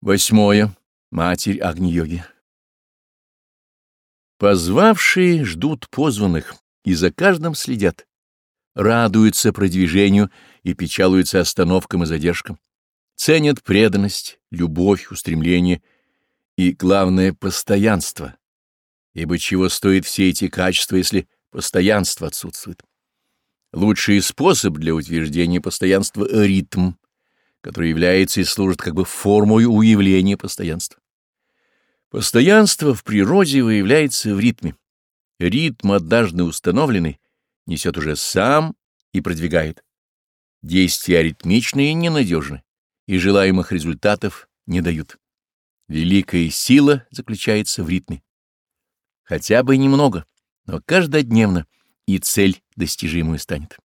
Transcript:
Восьмое. Матерь Агни-йоги. Позвавшие ждут позванных и за каждым следят, радуются продвижению и печалуются остановкам и задержкам, ценят преданность, любовь, устремление и, главное, постоянство, ибо чего стоит все эти качества, если постоянство отсутствует. Лучший способ для утверждения постоянства — ритм — который является и служит как бы формой уявления постоянства. Постоянство в природе выявляется в ритме. Ритм, однажды установленный, несет уже сам и продвигает. Действия ритмичные и ненадежны, и желаемых результатов не дают. Великая сила заключается в ритме. Хотя бы немного, но каждодневно и цель достижимую станет.